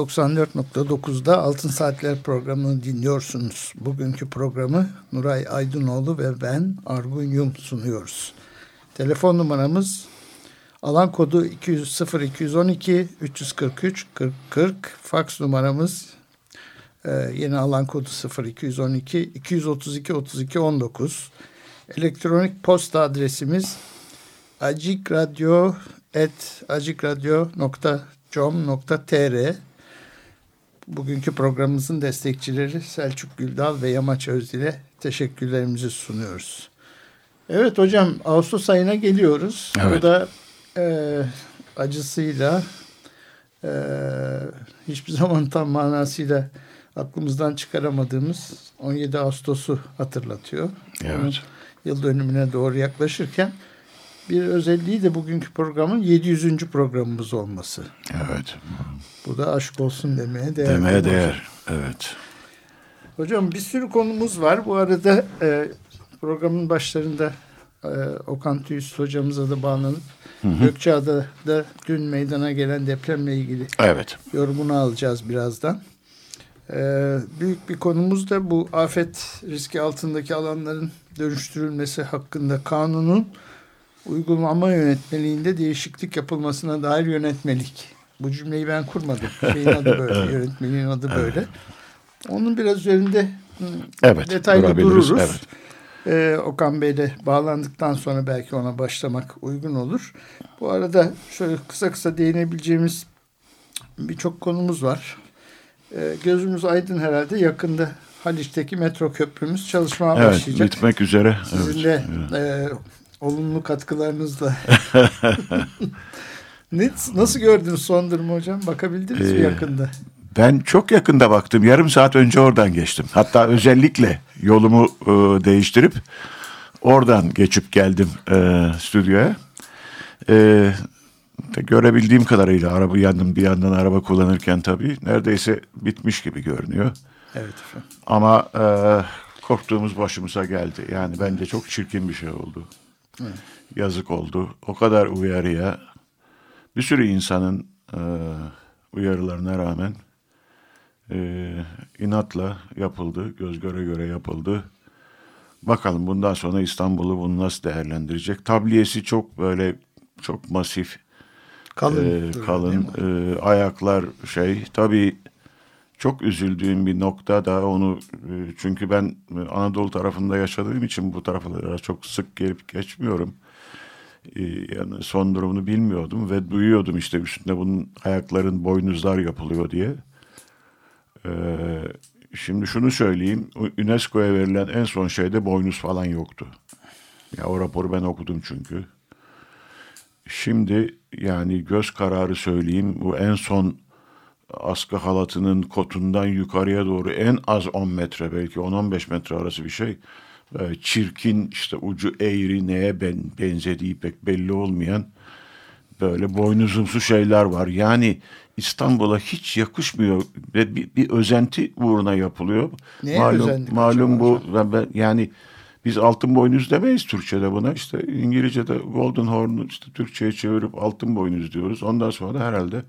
94.9'da Altın Saatler programını dinliyorsunuz. Bugünkü programı Nuray Aydınoğlu ve ben Argun Yum sunuyoruz. Telefon numaramız alan kodu 200 0212 343 40 40. Faks numaramız e, yeni alan kodu 0212 232 32 19. Elektronik posta adresimiz acikradyo.com.tr Bugünkü programımızın destekçileri Selçuk Güldal ve Yamaç Özdil'e teşekkürlerimizi sunuyoruz. Evet hocam Ağustos ayına geliyoruz. Evet. Bu da e, acısıyla e, hiçbir zaman tam manasıyla aklımızdan çıkaramadığımız 17 Ağustos'u hatırlatıyor. Evet. Onun yıl dönümüne doğru yaklaşırken bir özelliği de bugünkü programın 700. programımız olması. Evet. Bu da aşk olsun demeye değer. Demeye değer, evet. Hocam bir sürü konumuz var. Bu arada e, programın başlarında e, Okan Tüyüs hocamıza da bağlanıp hı hı. Gökçeada'da dün meydana gelen depremle ilgili evet. yorumunu alacağız birazdan. E, büyük bir konumuz da bu afet riski altındaki alanların dönüştürülmesi hakkında kanunun uygulama yönetmeliğinde değişiklik yapılmasına dair yönetmelik. Bu cümleyi ben kurmadım. Şeyin adı böyle, yönetmeliğin adı böyle. Onun biraz üzerinde evet, detaylı dururuz. Evet. Ee, Okan Bey'le bağlandıktan sonra belki ona başlamak uygun olur. Bu arada şöyle kısa kısa değinebileceğimiz birçok konumuz var. Ee, gözümüz aydın herhalde yakında Haliç'teki metro köprümüz çalışmaya evet, başlayacak. Evet bitmek üzere. Sizin evet. de e, olumlu katkılarınızla. ne, nasıl gördünüz son durumu hocam? Bakabildiniz ee, mi yakında? Ben çok yakında baktım. Yarım saat önce oradan geçtim. Hatta özellikle yolumu e, değiştirip oradan geçip geldim e, stüdyoya. E, görebildiğim kadarıyla araba yandım bir yandan araba kullanırken tabii neredeyse bitmiş gibi görünüyor. Evet efendim. Ama e, korktuğumuz başımıza geldi. Yani bence çok çirkin bir şey oldu. Evet. Yazık oldu. O kadar uyarıya bir sürü insanın e, uyarılarına rağmen e, inatla yapıldı. Göz göre göre yapıldı. Bakalım bundan sonra İstanbul'u bunu nasıl değerlendirecek? Tabliyesi çok böyle çok masif. Kalın. E, kalın. E, ayaklar şey. Tabii çok üzüldüğüm bir nokta da onu e, çünkü ben Anadolu tarafında yaşadığım için bu taraflara çok sık gelip geçmiyorum. E, yani son durumunu bilmiyordum ve duyuyordum işte üstünde bunun ayakların boynuzlar yapılıyor diye. E, şimdi şunu söyleyeyim UNESCO'ya verilen en son şeyde boynuz falan yoktu. Ya o raporu ben okudum çünkü. Şimdi yani göz kararı söyleyeyim bu en son askı halatının kotundan yukarıya doğru en az 10 metre belki 10-15 metre arası bir şey. Çirkin işte ucu eğri neye ben, benzediği pek belli olmayan böyle boynuzumsu şeyler var. Yani İstanbul'a hiç yakışmıyor ve bir, bir özenti uğruna yapılıyor. Neye malum malum bu ben, yani biz altın boynuz demeyiz Türkçe'de buna. İşte İngilizce'de golden horn işte Türkçe'ye çevirip altın boynuz diyoruz. Ondan sonra da herhalde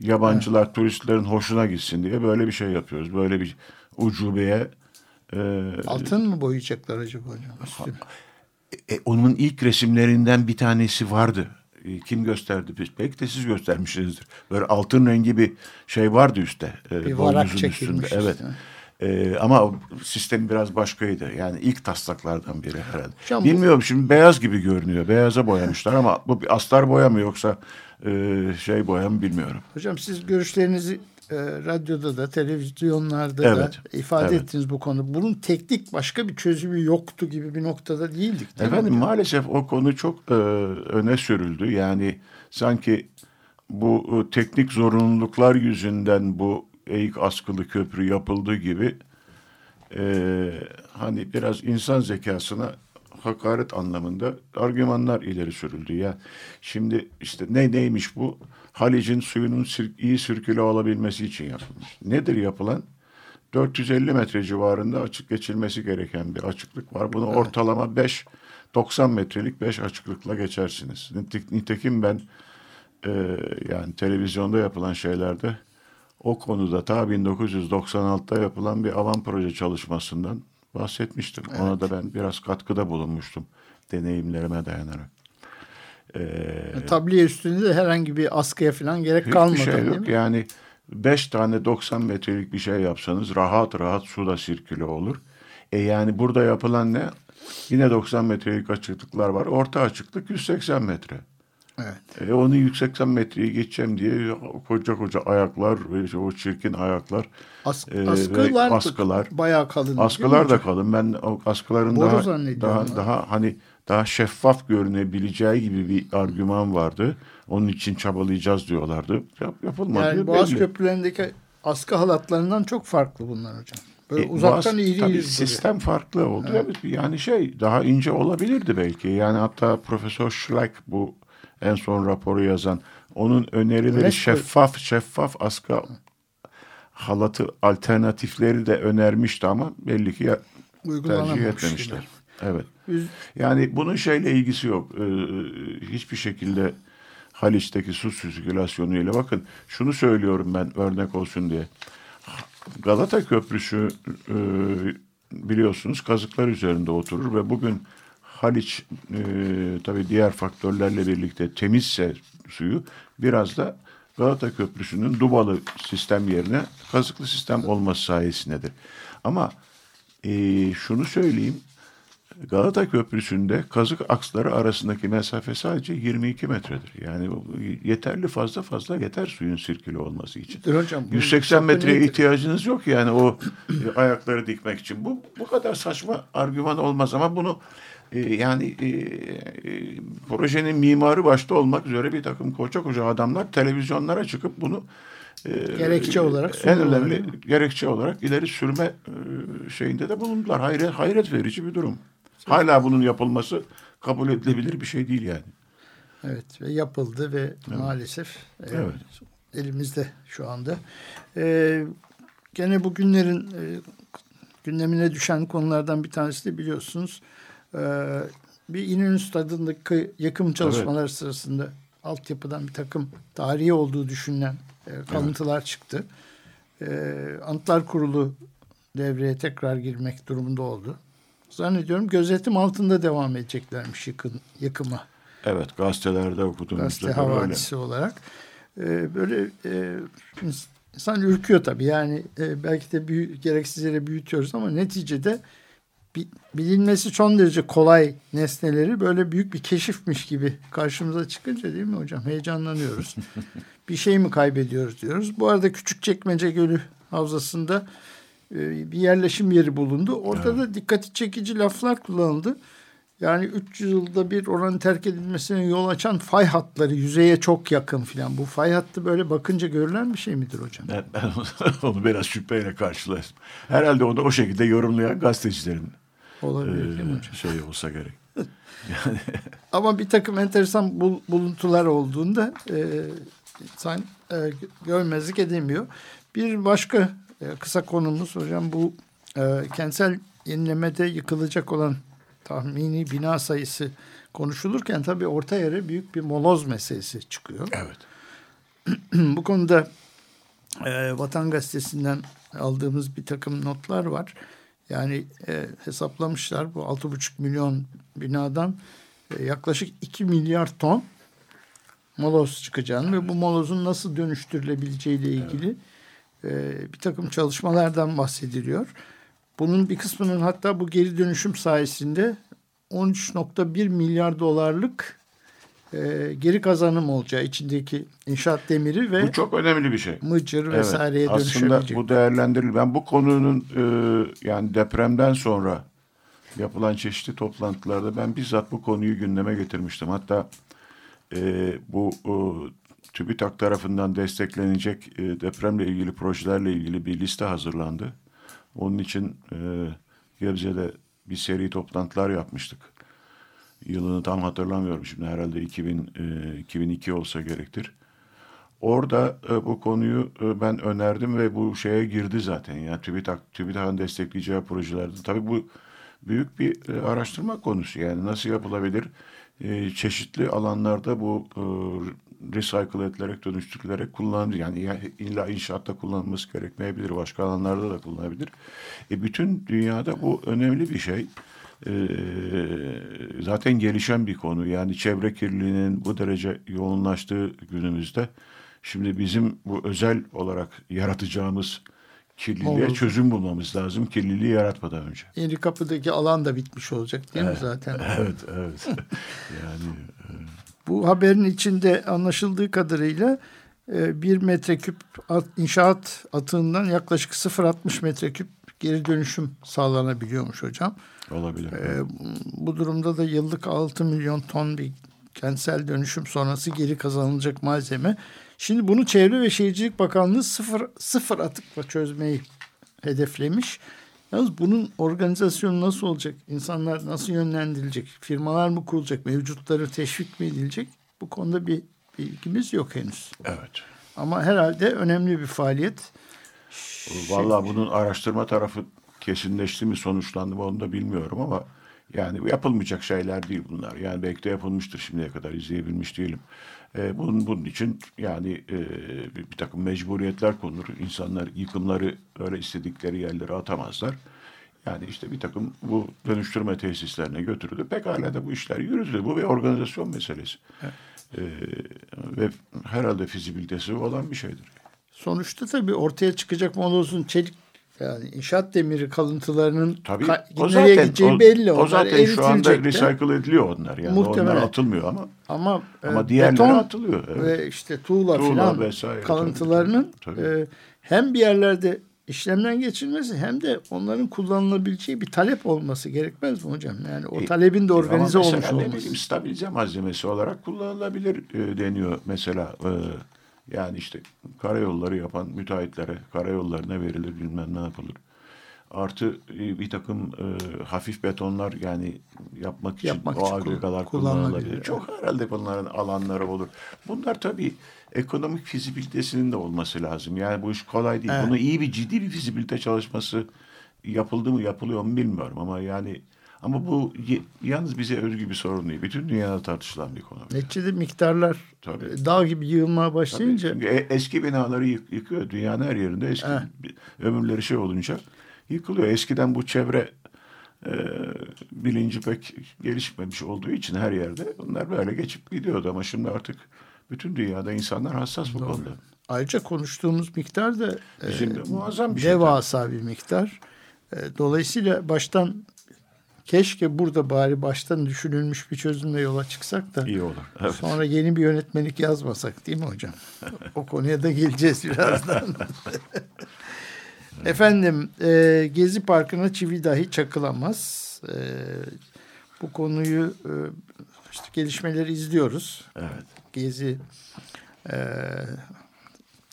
yabancılar, evet. turistlerin hoşuna gitsin diye böyle bir şey yapıyoruz. Böyle bir ucubeye. E, Altın mı boyayacaklar acaba hocam? E, onun ilk resimlerinden bir tanesi vardı. E, kim gösterdi? Belki de siz göstermişsinizdir. Böyle altın rengi bir şey vardı üstte. E, bir varak çekilmiş. Üstünde. Evet. Ee, ama sistem biraz başkaydı. Yani ilk taslaklardan biri herhalde. Hocam, Bilmiyorum bu... şimdi beyaz gibi görünüyor. Beyaza boyamışlar ama bu bir astar boya mı yoksa e, şey boya mı bilmiyorum. Hocam siz görüşlerinizi e, radyoda da televizyonlarda evet, da ifade evet. ettiniz bu konu. Bunun teknik başka bir çözümü yoktu gibi bir noktada değildik. Değil Efendim mi? maalesef o konu çok e, öne sürüldü. Yani sanki bu e, teknik zorunluluklar yüzünden bu eğik askılı köprü yapıldığı gibi e, hani biraz insan zekasına hakaret anlamında argümanlar ileri sürüldü. Ya şimdi işte ne neymiş bu? Halic'in suyunun sir, iyi sirküle olabilmesi için yapılmış. Nedir yapılan? 450 metre civarında açık geçilmesi gereken bir açıklık var. Bunu evet. ortalama 5 90 metrelik 5 açıklıkla geçersiniz. Nitekim ben e, yani televizyonda yapılan şeylerde o konuda ta 1996'da yapılan bir alan proje çalışmasından bahsetmiştim. Evet. Ona da ben biraz katkıda bulunmuştum deneyimlerime dayanarak. Ee, Tabliye üstünde de herhangi bir askıya falan gerek kalmadı. Hiçbir şey yok. Mi? Yani beş tane 90 metrelik bir şey yapsanız rahat rahat suda sirküle olur. E yani burada yapılan ne? Yine 90 metrelik açıklıklar var. Orta açıklık 180 metre. Evet. E, onu 180 metreyi geçeceğim diye koca koca ayaklar ve o çirkin ayaklar. As, e, askılar, askılar bayağı kalın. Askılar da kalın. Ben o askıların Boru daha daha, daha hani daha şeffaf görünebileceği gibi bir argüman vardı. Onun için çabalayacağız diyorlardı. Yap, yapılmadı. Yani Boğaz belli. köprülerindeki askı halatlarından çok farklı bunlar hocam. Böyle e, uzaktan iri tabii sistem farklı oldu. Evet. Yani şey daha ince olabilirdi belki. Yani hatta Profesör Schleck bu en son raporu yazan onun önerileri evet, şeffaf şeffaf askı halatı alternatifleri de önermişti ama belli ki tercih etmemişler. Evet. Yani bunun şeyle ilgisi yok. Ee, hiçbir şekilde Haliç'teki su sirkülasyonu ile bakın şunu söylüyorum ben örnek olsun diye. Galata Köprüsü e, biliyorsunuz kazıklar üzerinde oturur ve bugün Haliç e, tabii diğer faktörlerle birlikte temizse suyu biraz da Galata Köprüsü'nün dubalı sistem yerine kazıklı sistem olması sayesindedir. Ama e, şunu söyleyeyim Galata Köprüsü'nde kazık aksları arasındaki mesafe sadece 22 metredir. Yani yeterli fazla fazla yeter suyun sirkülü olması için. Hocam, 180 metreye ihtiyacınız yok yani o ayakları dikmek için. Bu bu kadar saçma argüman olmaz ama bunu e, yani e, e, projenin mimarı başta olmak üzere bir takım koca koca adamlar televizyonlara çıkıp bunu e, gerekçe olarak en önemli gerekçe olarak ileri sürme e, şeyinde de bulundular. Hayret, hayret verici bir durum. Hala bunun yapılması kabul edilebilir bir şey değil yani. Evet ve yapıldı ve evet. maalesef e, evet. elimizde şu anda. E, gene bugünlerin e, gündemine düşen konulardan bir tanesi de biliyorsunuz bir İnönü Stadı'ndaki yakım çalışmaları evet. sırasında altyapıdan bir takım tarihi olduğu düşünülen e, kalıntılar evet. çıktı. E, Antlar Kurulu devreye tekrar girmek durumunda oldu zannediyorum gözetim altında devam edeceklermiş yıkın, yıkıma. Evet gazetelerde okuduğumuzda Gazete havadisi öyle. olarak. Ee, böyle e, insan ürküyor tabii yani e, belki de büyü, gereksiz yere büyütüyoruz ama neticede bilinmesi son derece kolay nesneleri böyle büyük bir keşifmiş gibi karşımıza çıkınca değil mi hocam heyecanlanıyoruz. bir şey mi kaybediyoruz diyoruz. Bu arada küçük çekmece Gölü havzasında e, bir yerleşim yeri bulundu. Orada evet. da dikkati çekici laflar kullanıldı. Yani 300 yılda bir oranın terk edilmesine yol açan fay hatları yüzeye çok yakın filan. Bu fay hattı böyle bakınca görülen bir şey midir hocam? Ben, ben onu biraz şüpheyle karşıladım. Herhalde onu o şekilde yorumlayan gazetecilerin Olabilir değil mi hocam? Şey olsa gerek. Yani. Ama bir takım enteresan bul, buluntular olduğunda e, insan e, görmezlik edemiyor. Bir başka e, kısa konumuz hocam bu e, kentsel yenilemede yıkılacak olan tahmini bina sayısı konuşulurken tabii orta yere büyük bir moloz meselesi çıkıyor. Evet. bu konuda e, Vatan Gazetesi'nden aldığımız bir takım notlar var. Yani e, hesaplamışlar bu 6,5 milyon binadan e, yaklaşık 2 milyar ton moloz çıkacağını ve bu molozun nasıl dönüştürülebileceğiyle ilgili evet e, bir takım çalışmalardan bahsediliyor. Bunun bir kısmının hatta bu geri dönüşüm sayesinde 13.1 milyar dolarlık e, geri kazanım olacağı içindeki inşaat demiri ve bu çok önemli bir şey. Mıcır evet, vesaireye dönüşebilecek. Aslında bu değerlendirilir. Ben bu konunun e, yani depremden sonra yapılan çeşitli toplantılarda ben bizzat bu konuyu gündeme getirmiştim. Hatta e, bu e, TÜBİTAK tarafından desteklenecek e, depremle ilgili projelerle ilgili bir liste hazırlandı. Onun için e, bir seri toplantılar yapmıştık. Yılını tam hatırlamıyorum şimdi herhalde 2000, e, 2002 olsa gerektir. Orada e, bu konuyu e, ben önerdim ve bu şeye girdi zaten. Yani TÜBİTAK, TÜBİTAK'ın destekleyeceği projelerde. Tabii bu büyük bir e, araştırma konusu. Yani nasıl yapılabilir? E, çeşitli alanlarda bu e, recycle edilerek, dönüştürülerek kullanılır. Yani illa inşaatta kullanılması gerekmeyebilir. Başka alanlarda da kullanılabilir. E, bütün dünyada bu önemli bir şey. E, zaten gelişen bir konu. Yani çevre kirliliğinin bu derece yoğunlaştığı günümüzde Şimdi bizim bu özel olarak yaratacağımız kirliliğe Olur. çözüm bulmamız lazım. Kirliliği yaratmadan önce. Yeni kapıdaki alan da bitmiş olacak değil evet, mi zaten? Evet, evet. yani e... bu haberin içinde anlaşıldığı kadarıyla e, bir metreküp inşaat atığından yaklaşık 0.60 metreküp geri dönüşüm sağlanabiliyormuş hocam. Olabilir. Ee, bu durumda da yıllık 6 milyon ton bir kentsel dönüşüm sonrası geri kazanılacak malzeme Şimdi bunu Çevre ve Şehircilik Bakanlığı sıfır, sıfır atıkla çözmeyi hedeflemiş. Yalnız bunun organizasyonu nasıl olacak? İnsanlar nasıl yönlendirilecek? Firmalar mı kurulacak? Mevcutları teşvik mi edilecek? Bu konuda bir bilgimiz yok henüz. Evet. Ama herhalde önemli bir faaliyet. Vallahi bunun araştırma tarafı kesinleşti mi sonuçlandı mı onu da bilmiyorum ama yani yapılmayacak şeyler değil bunlar. Yani belki de yapılmıştır şimdiye kadar izleyebilmiş değilim. E, bunun, bunun için yani e, bir, bir takım mecburiyetler konur. İnsanlar yıkımları öyle istedikleri yerlere atamazlar. Yani işte bir takım bu dönüştürme tesislerine götürüldü. Pekala da bu işler yürüdü. Bu bir organizasyon meselesi. Evet. Ee, ve herhalde fizibilitesi olan bir şeydir. Sonuçta tabii ortaya çıkacak molozun çelik yani inşaat demiri kalıntılarının Tabii, ka- nereye zaten, gideceği o, belli. O zaten şu anda recycle ediliyor onlar. Yani Muhtemelen. onlar atılmıyor ama ama, ama e, diğerleri beton atılıyor. Evet. Ve işte tuğla, tuğla falan vesaire, kalıntılarının tabii, tabii. E, hem bir yerlerde işlemden geçilmesi hem de onların kullanılabileceği bir talep olması gerekmez mi hocam? Yani o e, talebin de organize olmuş olması. Bileyim, stabilize malzemesi olarak kullanılabilir e, deniyor mesela. E, yani işte karayolları yapan müteahhitlere karayollarına verilir bilmem ne yapılır. Artı e, bir takım e, hafif betonlar yani yapmak için yapmak o agregalar kullanılabilir. Çok herhalde bunların alanları olur. Bunlar tabii ekonomik fizibilitesinin de olması lazım. Yani bu iş kolay değil. Evet. Bunu iyi bir ciddi bir fizibilite çalışması yapıldı mı yapılıyor mu bilmiyorum ama yani ama bu yalnız bize özgü bir sorun değil. Bütün dünyada tartışılan bir konu. Neticede miktarlar Tabii. E, dağ gibi yığılmaya başlayınca. Tabii. Çünkü e, eski binaları yık, yıkıyor. Dünyanın her yerinde eski evet. ömürleri şey olunca yıkılıyor. Eskiden bu çevre e, bilinci pek gelişmemiş olduğu için her yerde bunlar böyle geçip gidiyordu. Ama şimdi artık bütün dünyada insanlar hassas bu Doğru. konuda. Ayrıca konuştuğumuz miktar da e, muazzam bir şey. Devasa bir miktar. E, dolayısıyla baştan keşke burada bari baştan düşünülmüş bir çözümle yola çıksak da iyi olur. Evet. Sonra yeni bir yönetmelik yazmasak değil mi hocam? o konuya da geleceğiz birazdan. Efendim e, Gezi Parkı'na çivi dahi çakılamaz. E, bu konuyu e, işte gelişmeleri izliyoruz. Evet. Gezi e,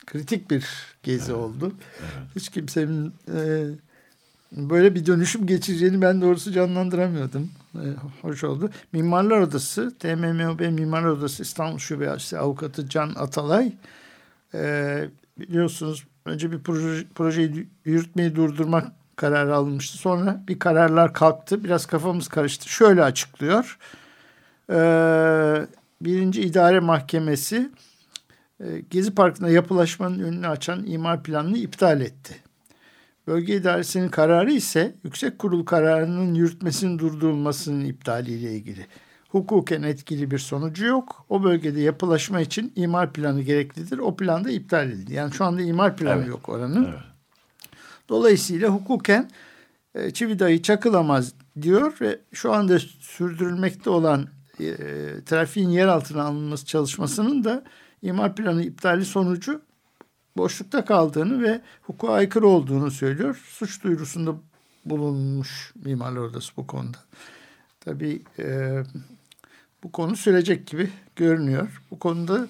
kritik bir gezi evet. oldu. Evet. Hiç kimsenin e, böyle bir dönüşüm geçireceğini ben doğrusu canlandıramıyordum. Ee, hoş oldu. Mimarlar Odası, TMMOB Mimarlar Odası İstanbul Şubesi Avukatı Can Atalay e, biliyorsunuz önce bir proje, projeyi yürütmeyi durdurmak kararı alınmıştı. Sonra bir kararlar kalktı. Biraz kafamız karıştı. Şöyle açıklıyor. E, birinci İdare Mahkemesi e, Gezi Parkı'nda yapılaşmanın önünü açan imar planını iptal etti. Bölge idaresinin kararı ise yüksek kurul kararının yürütmesinin durdurulmasının iptaliyle ilgili. Hukuken etkili bir sonucu yok. O bölgede yapılaşma için imar planı gereklidir. O plan da iptal edildi. Yani şu anda imar planı evet. yok oranın. Evet. Dolayısıyla hukuken e, çivi dahi çakılamaz diyor ve şu anda sürdürülmekte olan e, trafiğin yer altına alınması çalışmasının da imar planı iptali sonucu boşlukta kaldığını ve hukuka aykırı olduğunu söylüyor. Suç duyurusunda bulunmuş Mimarlar Odası bu konuda. Tabii e, bu konu sürecek gibi görünüyor. Bu konuda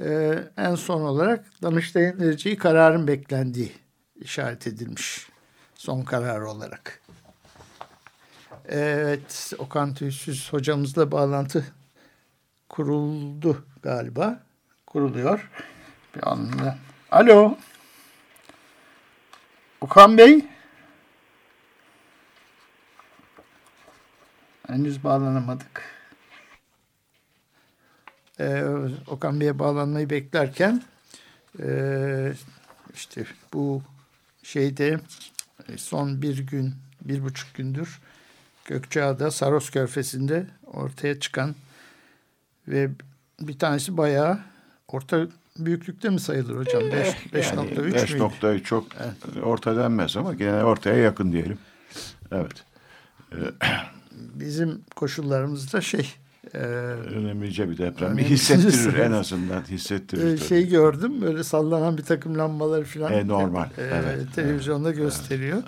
e, en son olarak Danıştay'ın vereceği kararın beklendiği işaret edilmiş son karar olarak. Evet, Okan Tüysüz hocamızla bağlantı kuruldu galiba. Kuruluyor. Bir anında. Alo. Okan Bey. Henüz bağlanamadık. Ee, Okan Bey'e bağlanmayı beklerken e, işte bu şeyde e, son bir gün, bir buçuk gündür Gökçeada, Saros Körfezi'nde ortaya çıkan ve bir tanesi bayağı orta büyüklükte mi sayılır hocam? 5.3 Yani müydü? 5.3 çok orta denmez ama gene ortaya yakın diyelim. Evet. Bizim koşullarımızda şey e, Önemlice bir deprem. Önemli. Hissettirir en azından. Hissettirir. e, şey gördüm böyle sallanan bir takım lambaları falan E, normal. e, Evet, televizyonda gösteriyor.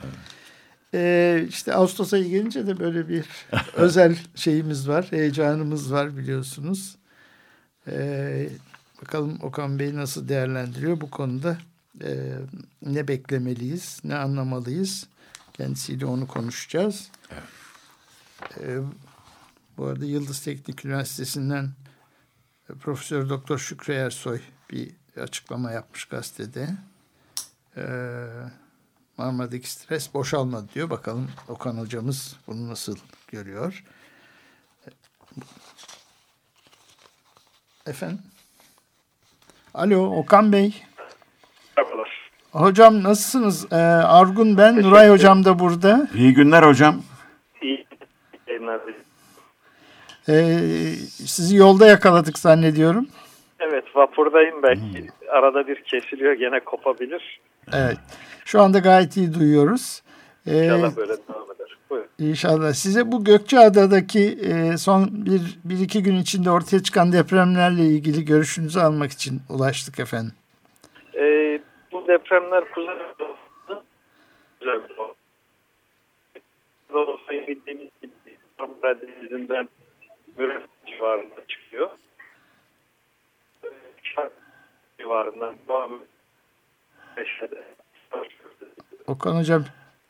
E, işte Ağustos ayı gelince de böyle bir özel şeyimiz var, heyecanımız var biliyorsunuz. E, bakalım Okan Bey nasıl değerlendiriyor bu konuda e, ne beklemeliyiz, ne anlamalıyız. Kendisiyle onu konuşacağız. E, bu arada Yıldız Teknik Üniversitesi'nden e, Profesör Doktor Şükrü Ersoy bir açıklama yapmış gazetede. Ee, Marmara'daki stres boşalmadı diyor. Bakalım Okan hocamız bunu nasıl görüyor. Efendim? Alo Okan Bey. Merhabalar. Hocam nasılsınız? Ee, Argun ben. Nuray hocam da burada. İyi günler hocam. İyi yayınlar. Ee, sizi yolda yakaladık zannediyorum. Evet vapurdayım belki. Arada bir kesiliyor gene kopabilir. Evet. Şu anda gayet iyi duyuyoruz. Ee, İnşallah böyle devam. İnşallah. Size bu Gökçeada'daki e, son bir, bir iki gün içinde ortaya çıkan depremlerle ilgili görüşünüzü almak için ulaştık efendim. Ee, bu depremler Kuzey. Anadolu'yu bildiğimiz gibi Marmara Denizi'nden Müref civarında çıkıyor. Civarından devam Beşede. Okan Hocam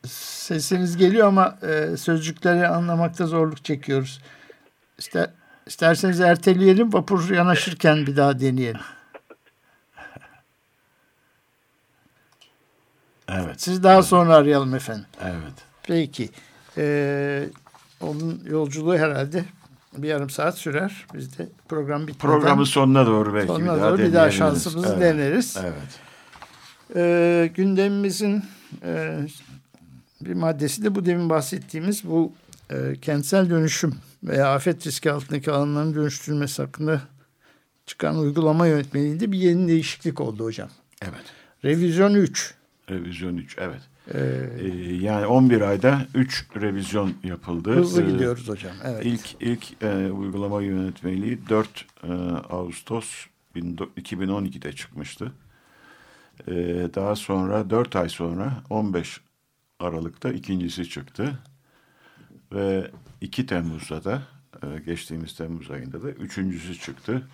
sesiniz geliyor ama e, sözcükleri anlamakta zorluk çekiyoruz. İster, isterseniz erteleyelim vapur yanaşırken bir daha deneyelim. Evet. Siz daha sonra arayalım efendim. Evet. Peki. Ee, onun yolculuğu herhalde bir yarım saat sürer. Biz de program bitmeden Programın sonuna doğru belki sonuna bir daha doğru bir daha şansımızı evet. deneriz. Evet. Ee, gündemimizin e, bir maddesi de bu demin bahsettiğimiz bu e, kentsel dönüşüm veya afet riski altındaki alanların dönüştürülmesi hakkında çıkan uygulama yönetmeliğinde bir yeni değişiklik oldu hocam. Evet. Revizyon 3. Revizyon 3 evet. Ee, yani 11 ayda 3 revizyon yapıldı. hızlı Ee, gidiyoruz hocam. Evet. İlk ilk e, uygulama yönetmeliği 4 e, Ağustos 2012'de çıkmıştı. E, daha sonra 4 ay sonra 15 Aralık'ta ikincisi çıktı. Ve 2 Temmuz'da da e, geçtiğimiz Temmuz ayında da üçüncüsü çıktı.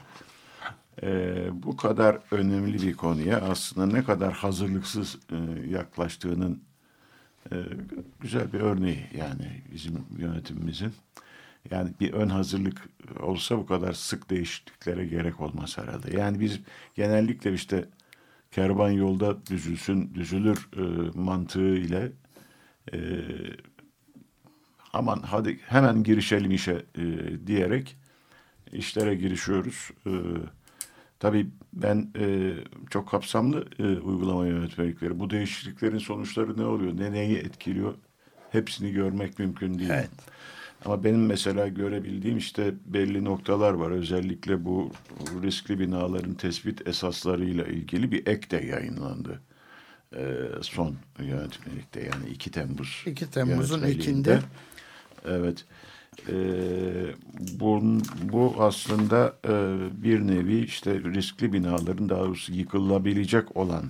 E, bu kadar önemli bir konuya aslında ne kadar hazırlıksız e, yaklaştığının e, güzel bir örneği yani bizim yönetimimizin. Yani bir ön hazırlık olsa bu kadar sık değişikliklere gerek olmaz herhalde. Yani biz genellikle işte kervan yolda düzülsün, düzülür e, mantığı ile e, aman hadi hemen girişelim işe e, diyerek işlere girişiyoruz. E, tabii ben e, çok kapsamlı e, uygulama yönetmelikleri. Bu değişikliklerin sonuçları ne oluyor, ne neyi etkiliyor hepsini görmek mümkün değil. Evet. Ama benim mesela görebildiğim işte belli noktalar var. Özellikle bu riskli binaların tespit esaslarıyla ilgili bir ek de yayınlandı. Ee, son yönetmelikte yani 2 Temmuz 2 Temmuz'un ekinde. Evet. Ee, bu, bu aslında e, bir nevi işte riskli binaların daha doğrusu yıkılabilecek olan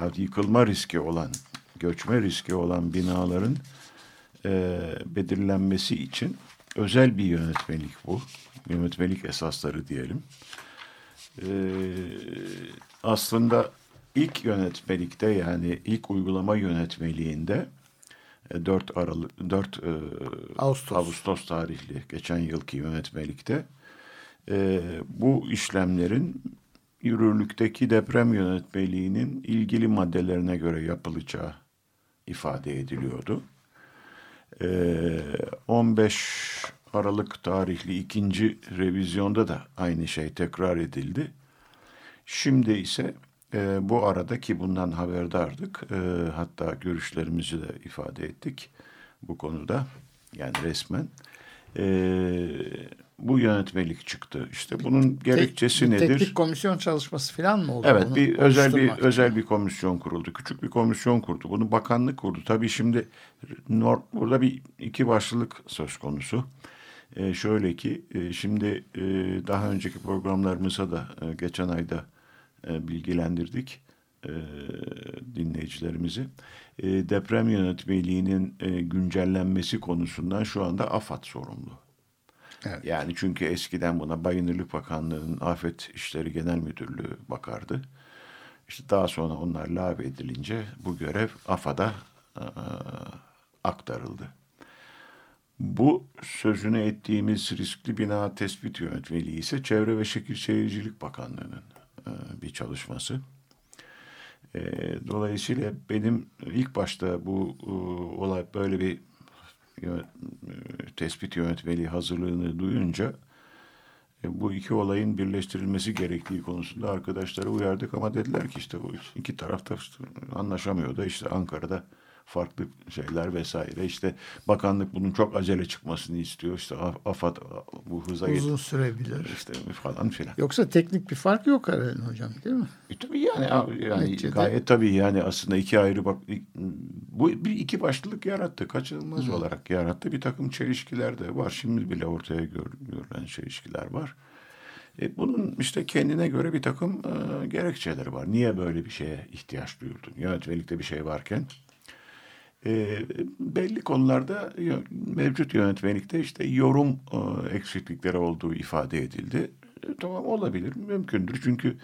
ya yıkılma riski olan göçme riski olan binaların e, belirlenmesi için özel bir yönetmelik bu. Yönetmelik esasları diyelim. E, aslında ilk yönetmelikte yani ilk uygulama yönetmeliğinde 4 Aralık 4 e, Ağustos. Ağustos tarihli geçen yılki yönetmelikte e, bu işlemlerin yürürlükteki deprem yönetmeliğinin ilgili maddelerine göre yapılacağı ifade ediliyordu. E, 15 Aralık tarihli ikinci revizyonda da aynı şey tekrar edildi. Şimdi ise e, bu arada ki bundan haberdardık. E, hatta görüşlerimizi de ifade ettik bu konuda. Yani resmen. E, bu yönetmelik çıktı. İşte bunun gerekçesi bir nedir? Teknik komisyon çalışması falan mı oldu? Evet bir özel bir özel bir komisyon kuruldu. Küçük bir komisyon kurdu. Bunu bakanlık kurdu. Tabii şimdi burada bir iki başlılık söz konusu. Ee, şöyle ki e, şimdi e, daha önceki programlarımıza da e, geçen ayda e, bilgilendirdik e, dinleyicilerimizi. E, deprem yönetmeliğinin e, güncellenmesi konusundan şu anda AFAD sorumlu. Evet. Yani çünkü eskiden buna Bayındırlık Bakanlığı'nın Afet İşleri Genel Müdürlüğü bakardı. İşte daha sonra onlar lave edilince bu görev AFAD'a e, aktarıldı. Bu sözünü ettiğimiz riskli bina tespit yönetmeliği ise Çevre ve Şekil Şehircilik Bakanlığı'nın bir çalışması. E, dolayısıyla benim ilk başta bu e, olay böyle bir e, tespit yönetmeliği hazırlığını duyunca e, bu iki olayın birleştirilmesi gerektiği konusunda arkadaşları uyardık ama dediler ki işte bu iki tarafta işte anlaşamıyor da işte Ankara'da farklı şeyler vesaire işte bakanlık bunun çok acele çıkmasını istiyor işte AFAD bu hıza Uzun sürebilir. işte falan filan. Yoksa teknik bir fark yok herhalde hocam değil mi? E tabii yani yani Neticede- gayet tabii yani aslında iki ayrı bak bu bir iki başlılık yarattı kaçınılmaz olarak yarattı bir takım çelişkiler de var şimdi bile ortaya gör- görülen çelişkiler var. E, bunun işte kendine göre bir takım e, gerekçeleri var. Niye böyle bir şeye ihtiyaç duyuldun? Yönetmelikte bir şey varken e, belli konularda mevcut yönetmelikte işte yorum e, eksiklikleri olduğu ifade edildi. E, tamam olabilir, mümkündür. Çünkü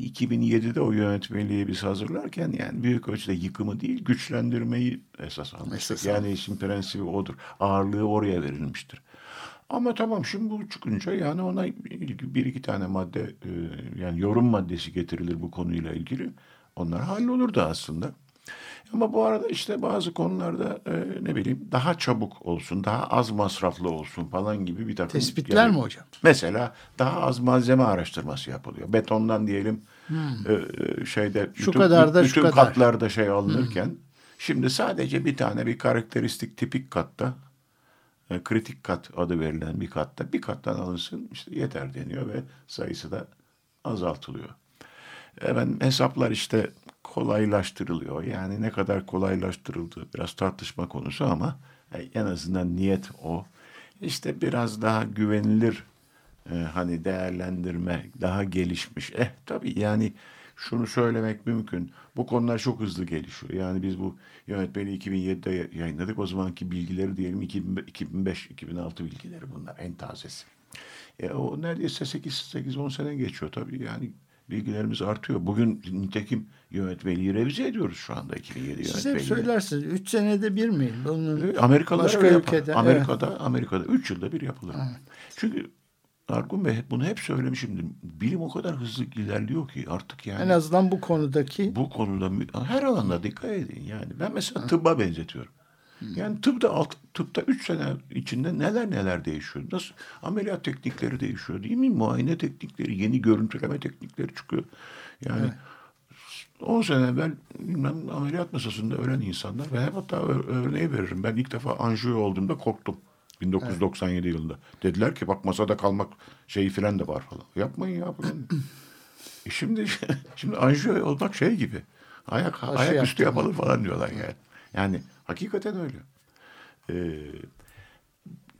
2007'de o yönetmeliği biz hazırlarken yani büyük ölçüde yıkımı değil güçlendirmeyi esas almıştık. Esas Yani işin prensibi odur. Ağırlığı oraya verilmiştir. Ama tamam şimdi bu çıkınca yani ona bir iki tane madde e, yani yorum maddesi getirilir bu konuyla ilgili. Onlar hallolurdu aslında. Ama bu arada işte bazı konularda e, ne bileyim daha çabuk olsun, daha az masraflı olsun falan gibi bir takım... Tespitler yani- mi hocam? Mesela daha az malzeme araştırması yapılıyor. Betondan diyelim e, e, şeyde Şu kadar da şu bütün kadar. katlarda şey alınırken şimdi sadece bir tane bir karakteristik tipik katta e, kritik kat adı verilen bir katta bir kattan alınsın işte yeter deniyor ve sayısı da azaltılıyor. Hemen hesaplar işte kolaylaştırılıyor. Yani ne kadar kolaylaştırıldığı biraz tartışma konusu ama e, en azından niyet o. İşte biraz daha güvenilir e, hani değerlendirme daha gelişmiş. Eh tabii yani şunu söylemek mümkün. Bu konular çok hızlı gelişiyor. Yani biz bu yönetmeni 2007'de yayınladık. O zamanki bilgileri diyelim 2005-2006 bilgileri bunlar en tazesi. E, o neredeyse 8-10 sene geçiyor tabii yani bilgilerimiz artıyor. Bugün nitekim yönetmeliği revize ediyoruz şu anda 2007 Siz hep yönetmeliği. söylersiniz. Üç senede bir mi? Bunun E, Amerikalılar başka yapar. ülkede. Amerika'da Amerika'da 3 yılda bir yapılır. Çünkü Argun Bey bunu hep söylemişimdir. Bilim o kadar hızlı ilerliyor ki artık yani En azından bu konudaki bu konuda her alanda dikkat edin yani. Ben mesela tıbba benzetiyorum. Yani tıpta alt, tıpta 3 sene içinde neler neler değişiyor. Nasıl ameliyat teknikleri değişiyor değil mi? Muayene teknikleri, yeni görüntüleme teknikleri çıkıyor. Yani 10 sene evvel bilmem ameliyat masasında ölen insanlar ve hatta örneği veririm. Ben ilk defa anjiyo olduğumda korktum. 1997 yılında. Dediler ki bak masada kalmak şeyi filan da var falan. Yapmayın ya falan. E şimdi şimdi anjiyo olmak şey gibi. Ayak Aşı ayak üstü yapalım falan diyorlar yani. Yani hakikaten öyle. Ee,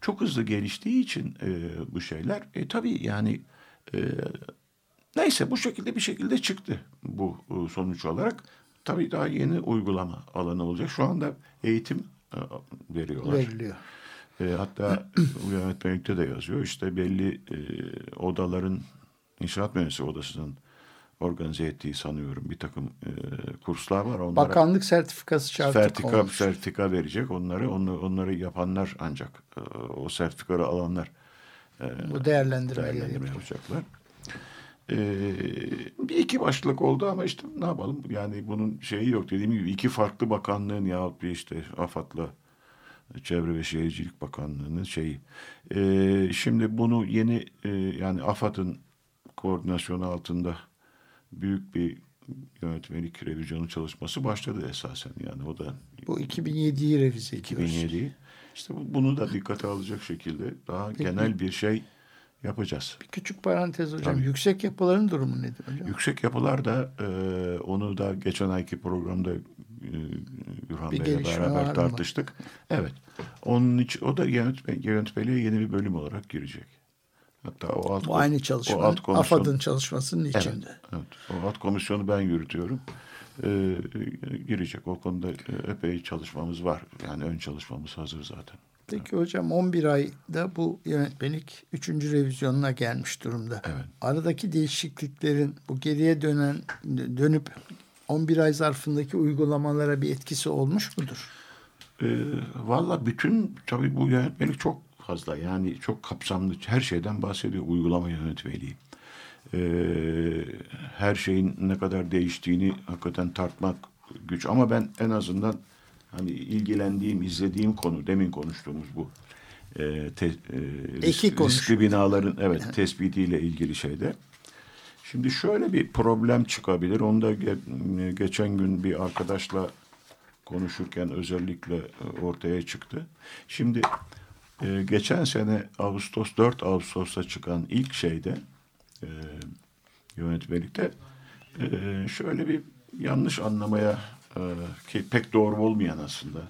çok hızlı geliştiği için e, bu şeyler e, tabii yani e, neyse bu şekilde bir şekilde çıktı bu e, sonuç olarak. Tabii daha yeni uygulama alanı olacak. Şu anda eğitim e, veriyorlar. veriliyor. E, hatta yönetmelikte de yazıyor. İşte belli e, odaların inşaat mühendisi odasının organize ettiği sanıyorum bir takım e, kurslar var. Onlara Bakanlık sertifikası şartı sertifika, konmuş. sertifika verecek onları. Onları, onları yapanlar ancak e, o sertifikaları alanlar e, Bu değerlendirmeleri değerlendirme yapacaklar. E, bir iki başlık oldu ama işte ne yapalım yani bunun şeyi yok dediğim gibi iki farklı bakanlığın yahut bir işte AFAD'la Çevre ve Şehircilik Bakanlığı'nın şeyi. E, şimdi bunu yeni e, yani AFAD'ın koordinasyonu altında büyük bir yönetmelik revizyonu çalışması başladı esasen yani o da Bu 2007'yi revize ediyoruz. 2007'yi. İşte bu- bunu da dikkate alacak şekilde daha genel bir şey yapacağız. Bir küçük parantez hocam. Tabii. Yüksek yapıların durumu nedir hocam? Yüksek yapılar da e, onu da geçen ayki programda e, Gürhan Bey'le beraber mı? tartıştık. Evet. Onun için o da yönetme, yönetmeliğe yeni bir bölüm olarak girecek. Hatta o alt Bu aynı o çalışma. alt komisyon- AFAD'ın çalışmasının içinde. evet. O alt komisyonu ben yürütüyorum. Ee, girecek. O konuda e, epey çalışmamız var. Yani ön çalışmamız hazır zaten. Peki hocam 11 ayda bu yönetmelik 3. revizyonuna gelmiş durumda. Evet. Aradaki değişikliklerin bu geriye dönen dönüp 11 ay zarfındaki uygulamalara bir etkisi olmuş mudur? Ee, Valla bütün tabii bu yönetmelik çok fazla. Yani çok kapsamlı her şeyden bahsediyor uygulama yönetmeliği. Ee, her şeyin ne kadar değiştiğini hakikaten tartmak güç. Ama ben en azından hani ilgilendiğim, izlediğim konu demin konuştuğumuz bu. Ee, te, e, risk- riskli binaların evet tespitiyle ilgili şeyde. Şimdi şöyle bir problem çıkabilir. Onu da ge- geçen gün bir arkadaşla konuşurken özellikle e, ortaya çıktı. Şimdi e, geçen sene Ağustos 4 Ağustos'ta çıkan ilk şeyde e, yönetmelikte e, şöyle bir yanlış anlamaya e, ki pek doğru olmayan aslında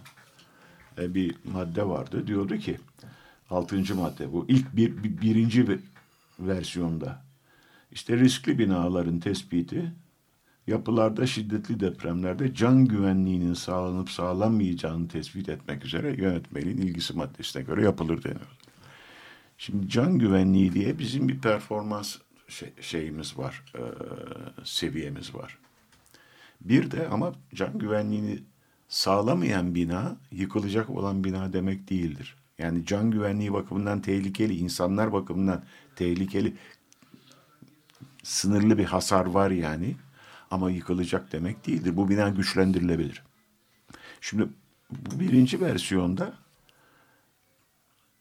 e, bir madde vardı. Diyordu ki altıncı madde bu ilk bir, bir- birinci bir versiyonda işte riskli binaların tespiti yapılarda şiddetli depremlerde can güvenliğinin sağlanıp sağlanmayacağını tespit etmek üzere yönetmeliğin ilgisi maddesine göre yapılır deniyor. Şimdi can güvenliği diye bizim bir performans şey- şeyimiz var, e, seviyemiz var. Bir de ama can güvenliğini sağlamayan bina yıkılacak olan bina demek değildir. Yani can güvenliği bakımından tehlikeli, insanlar bakımından tehlikeli sınırlı bir hasar var yani ama yıkılacak demek değildir. Bu bina güçlendirilebilir. Şimdi bu birinci versiyonda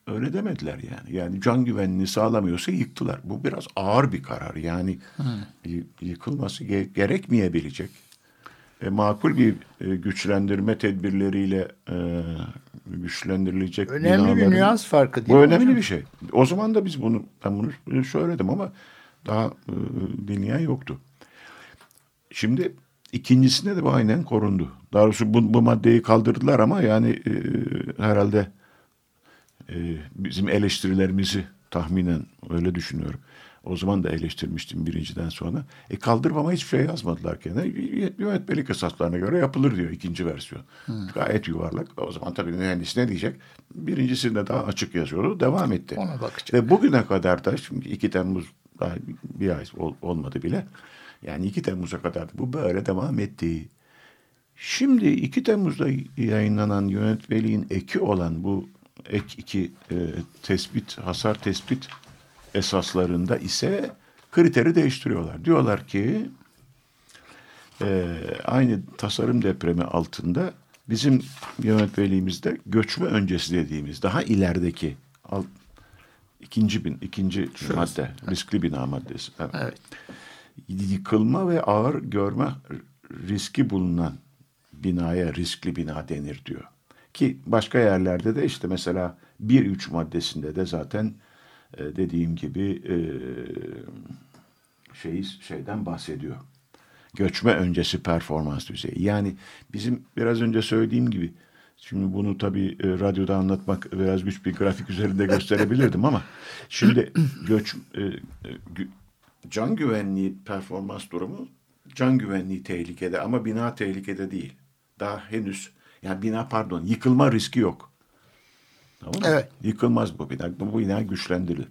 öyle demediler yani. Yani can güvenliğini sağlamıyorsa yıktılar. Bu biraz ağır bir karar. Yani y- yıkılması ge- gerekmeyebilecek. E, makul bir e, güçlendirme tedbirleriyle e, güçlendirilecek Önemli bir binaların- nüans farkı değil bu mi önemli hocam? bir şey. O zaman da biz bunu ben bunu söyledim ama daha e, dinleyen yoktu. Şimdi ikincisinde de bu aynen korundu. Daha doğrusu bu, bu maddeyi kaldırdılar ama yani e, herhalde e, bizim eleştirilerimizi tahminen öyle düşünüyorum. O zaman da eleştirmiştim birinciden sonra. E kaldırmama hiçbir şey yazmadılar gene. Yönetmelik esaslarına göre yapılır diyor ikinci versiyon. Gayet yuvarlak. O zaman tabii mühendis ne diyecek? Birincisinde daha açık yazıyordu. Devam etti. Ona bakacak. Ve bugüne kadar da şimdi 2 Temmuz daha bir ay ol- olmadı bile. Yani 2 Temmuz'a kadar da bu böyle devam etti. Şimdi 2 Temmuz'da yayınlanan yönetmeliğin eki olan bu ek 2 e, tespit, hasar tespit esaslarında ise kriteri değiştiriyorlar. Diyorlar ki e, aynı tasarım depremi altında bizim yönetmeliğimizde göçme öncesi dediğimiz daha ilerideki alt, ikinci bin ikinci madde riskli bina maddesi. Evet. Evet. Yıkılma ve ağır görme riski bulunan binaya riskli bina denir diyor. Ki başka yerlerde de işte mesela 1-3 maddesinde de zaten e, dediğim gibi şeyi şeyden bahsediyor. Göçme öncesi performans düzeyi. Yani bizim biraz önce söylediğim gibi şimdi bunu tabii e, radyoda anlatmak biraz güç bir grafik üzerinde gösterebilirdim ama şimdi göç e, can güvenliği performans durumu can güvenliği tehlikede ama bina tehlikede değil. Daha henüz yani bina pardon yıkılma riski yok. Tamam mı? Evet. Yıkılmaz bu bina. Bu bina güçlendirilir.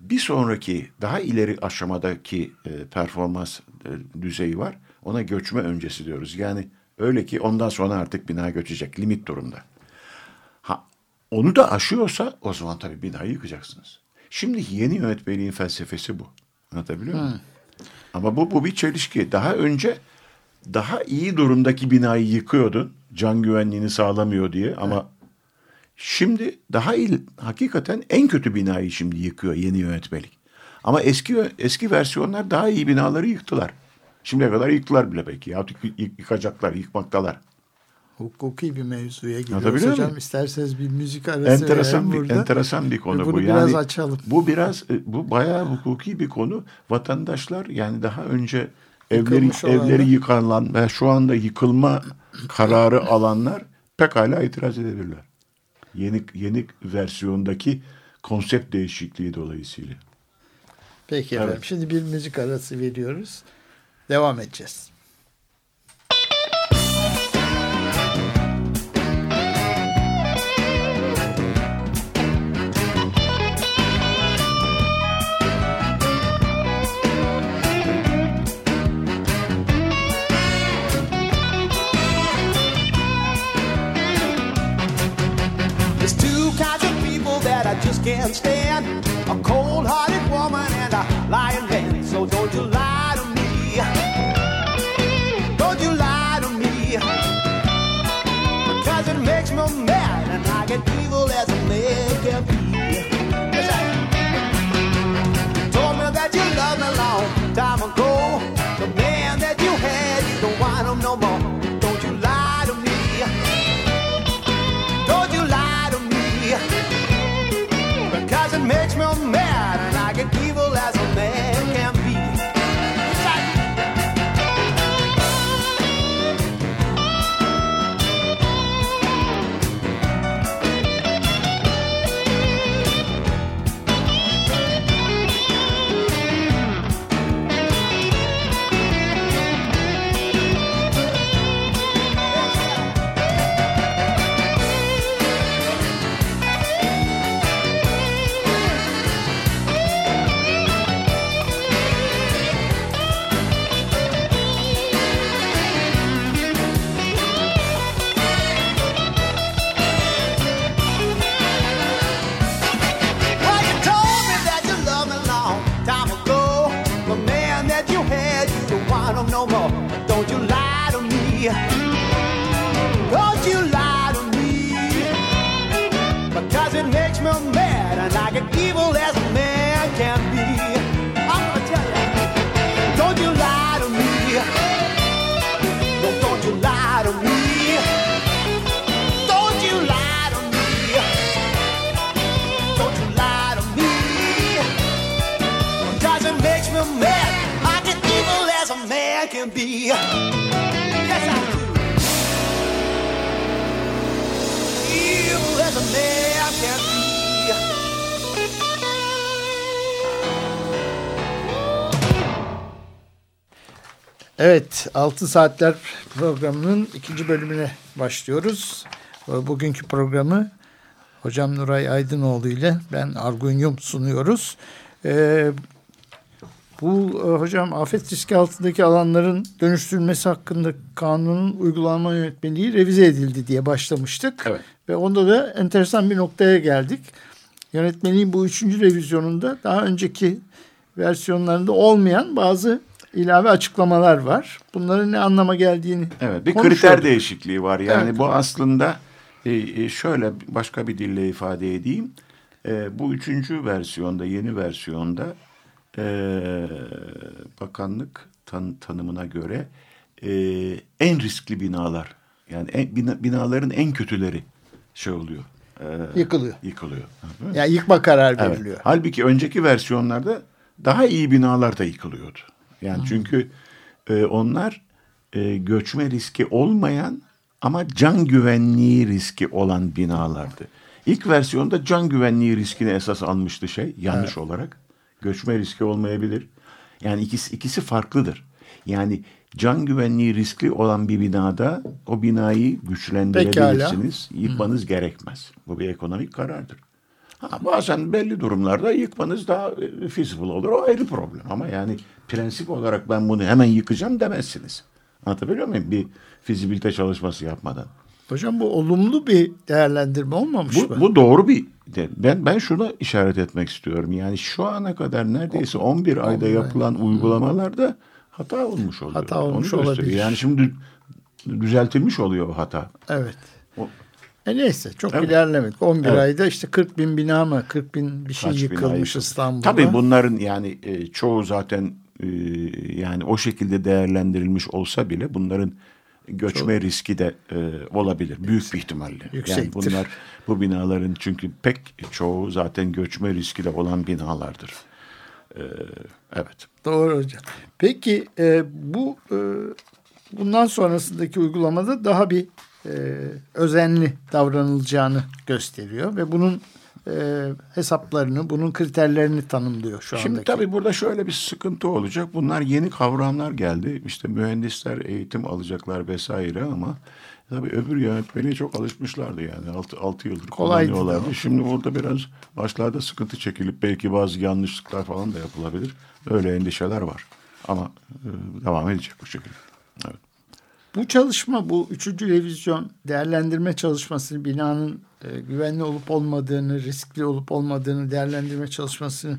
Bir sonraki daha ileri aşamadaki e, performans e, düzeyi var. Ona göçme öncesi diyoruz. Yani öyle ki ondan sonra artık bina göçecek limit durumda. Ha, onu da aşıyorsa o zaman tabii binayı yıkacaksınız. Şimdi yeni yönetmeliğin felsefesi bu. Anlatabiliyor muyum? Ama bu, bu bir çelişki. Daha önce daha iyi durumdaki binayı yıkıyordun. Can güvenliğini sağlamıyor diye ama şimdi daha iyi hakikaten en kötü binayı şimdi yıkıyor yeni yönetmelik. Ama eski eski versiyonlar daha iyi binaları yıktılar. Şimdiye kadar yıktılar bile belki. Ya yıkacaklar, yıkmaktalar. Hukuki bir mevzuya giriyoruz hocam. muyum? İsterseniz bir müzik arası enteresan bir, burada. enteresan bir konu Ve bunu bu. biraz Yani açalım. Bu biraz e, bu bayağı hukuki bir konu. Vatandaşlar yani daha önce evleri olanlar. evleri yıkanlan ve şu anda yıkılma kararı alanlar pekala itiraz edebilirler. Yeni yeni versiyondaki konsept değişikliği dolayısıyla. Peki Evet. efendim. Şimdi bir müzik arası veriyoruz. Devam edeceğiz. Can't stand a cold hearted woman and a lying man. So don't you Yes, I do. Evil as a man can be. Evet, 6 Saatler programının ikinci bölümüne başlıyoruz. Ee, Bugünkü programı Hocam Nuray Aydınoğlu ile ben Argun Yum sunuyoruz. Ee, bu e, hocam afet riski altındaki alanların dönüştürülmesi hakkında kanunun uygulama yönetmeliği revize edildi diye başlamıştık. Evet. Ve onda da enteresan bir noktaya geldik. Yönetmeliğin bu üçüncü revizyonunda daha önceki versiyonlarında olmayan bazı ilave açıklamalar var. Bunların ne anlama geldiğini Evet bir kriter değişikliği var. Yani Evet. bu aslında e, e, şöyle başka bir dille ifade edeyim. E, bu üçüncü versiyonda yeni versiyonda e, bakanlık tan- tanımına göre e, en riskli binalar yani en, bina- binaların en kötüleri şey oluyor. e, Yıkılıyor. Yıkılıyor. Yani yıkma kararı Evet. veriliyor. Halbuki önceki versiyonlarda daha iyi binalar da yıkılıyordu. Yani çünkü e, onlar e, göçme riski olmayan ama can güvenliği riski olan binalardı. İlk versiyonda can güvenliği riskini esas almıştı şey yanlış olarak. Göçme riski olmayabilir. Yani ikisi ikisi farklıdır. Yani can güvenliği riskli olan bir binada o binayı güçlendirebilirsiniz. Yıkmanız gerekmez. Bu bir ekonomik karardır. Ha, bazen belli durumlarda yıkmanız daha e, feasible olur. O ayrı problem. Ama yani prensip olarak ben bunu hemen yıkacağım demezsiniz. Anlatabiliyor muyum? Bir fizibilite çalışması yapmadan. Hocam bu olumlu bir değerlendirme olmamış mı? Bu, bu doğru bir ben ben şuna işaret etmek istiyorum. Yani şu ana kadar neredeyse 11 ayda yapılan uygulamalarda hata olmuş oluyor. Hata olmuş Onu gösteriyor. olabilir. Yani şimdi dü- düzeltilmiş oluyor o hata. Evet. E neyse çok Evet. ilerlemedik. 11 Evet. ayda işte 40 bin bina mı 40 bin bir şey Kaç yıkılmış İstanbul'da. Tabii bunların yani e, çoğu zaten e, yani o şekilde değerlendirilmiş olsa bile bunların göçme riski de e, olabilir. Büyük bir ihtimalle. Yani Yüksektir. bunlar bu binaların çünkü pek çoğu zaten göçme riski de olan binalardır. E, evet. Doğru hocam. Peki e, bu e, bundan sonrasındaki uygulamada daha bir e, özenli davranılacağını gösteriyor ve bunun e, hesaplarını, bunun kriterlerini tanımlıyor şu Şimdi andaki. tabii burada şöyle bir sıkıntı olacak. Bunlar yeni kavramlar geldi. İşte mühendisler eğitim alacaklar vesaire ama tabii öbür yönetmeliğe çok alışmışlardı yani. 6, 6 yıldır Kolaydı kullanıyorlardı. Şimdi burada biraz başlarda sıkıntı çekilip belki bazı yanlışlıklar falan da yapılabilir. Öyle endişeler var. Ama e, devam edecek bu şekilde. Evet. Bu çalışma, bu üçüncü revizyon değerlendirme çalışması binanın e, güvenli olup olmadığını, riskli olup olmadığını değerlendirme çalışmasını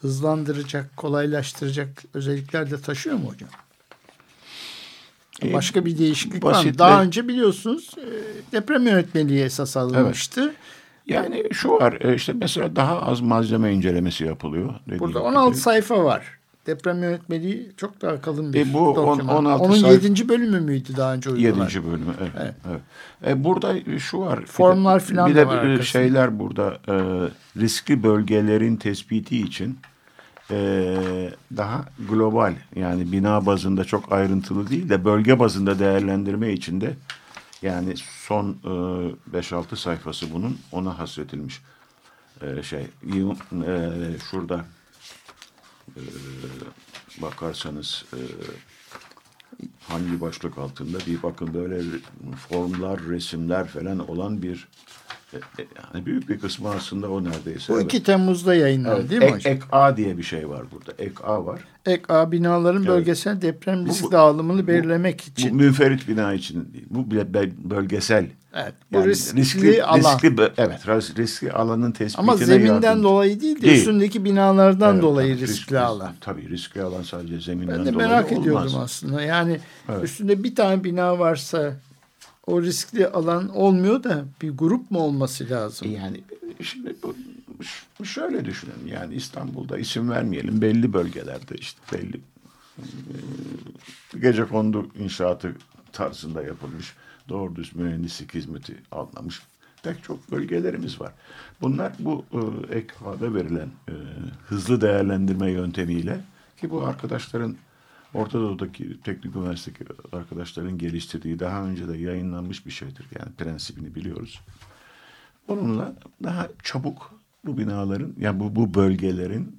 hızlandıracak, kolaylaştıracak özellikler de taşıyor mu hocam? E, Başka bir değişiklik var mı? Daha önce biliyorsunuz e, deprem yönetmeliği esas alınmıştı. Yani şu var e, işte mesela daha az malzeme incelemesi yapılıyor. Burada gibi. 16 sayfa var. Deprem yönetmeliği çok daha kalın bir E, bu on- doküman. 16 Onun sayfa- 7. bölümü müydü daha önce uygulanan? Yedinci bölümü. Evet. evet. E, burada şu var. de- Formlar filan da de var bir arkasında. şeyler burada e, riskli bölgelerin tespiti için e, daha global yani bina bazında çok ayrıntılı değil de bölge bazında değerlendirme için de yani son e, 5-6 sayfası bunun ona hasretilmiş e, şey e, şurada bakarsanız e, hangi başlık altında bir bakın böyle formlar, resimler falan olan bir e, e, yani büyük bir kısmı aslında o neredeyse. Bu evet. 2 Temmuz'da yayınlandı Evet, değil mi ek, hocam? ek A diye bir şey var burada. Ek A var. Ek A binaların Evet. bölgesel deprem Bu- risk bu- dağılımını bu- belirlemek Bu için. münferit bina için değil. Bu bölgesel. Evet, bu Yani riskli, alan. Riskli, evet, ris- riskli alanın tespitine Ama zeminden dolayı değil de Değil. üstündeki binalardan Evet, dolayı tabii, riskli risk- alan. Tabii riskli alan sadece zeminden Ben de dolayı merak olmaz. ediyordum aslında. Yani Evet. üstünde bir tane bina varsa o riskli alan olmuyor da bir grup mu olması lazım? Yani şimdi bu şöyle düşünün yani İstanbul'da isim vermeyelim belli bölgelerde işte belli e, gece kondu inşaatı tarzında yapılmış doğru düz mühendislik hizmeti almamış pek çok bölgelerimiz var. Bunlar bu e, EKHA'da verilen e, hızlı değerlendirme yöntemiyle ki bu arkadaşların Orta Doğu'daki teknik üniversitedeki arkadaşların geliştirdiği daha önce de yayınlanmış bir şeydir. Yani prensibini biliyoruz. Onunla daha çabuk bu binaların yani bu, bu bölgelerin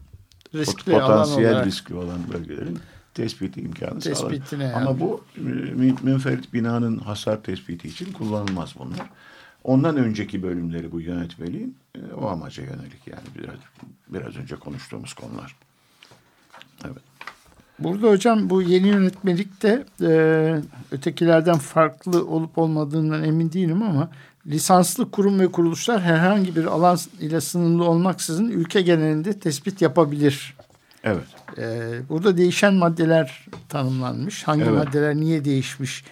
Riskli potansiyel olarak. riskli olan bölgelerin tespiti imkanı sağlar. Yani. Ama bu mü- münferit binanın hasar tespiti için kullanılmaz bunlar. Ondan önceki bölümleri bu yönetmeliğin e, o amaca yönelik yani biraz biraz önce konuştuğumuz konular. Evet. Burada hocam bu yeni yönetmelikte e, ötekilerden farklı olup olmadığından emin değilim ama lisanslı kurum ve kuruluşlar herhangi bir alan ile sınırlı olmaksızın ülke genelinde tespit yapabilir. Evet. E, burada değişen maddeler tanımlanmış. Hangi Evet. maddeler niye değişmiş?